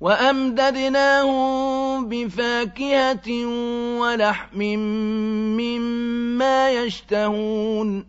وَأَمْدَدْنَاهُم بِفَاكِهَةٍ وَلَحْمٍ مِّمَّا يَشْتَهُونَ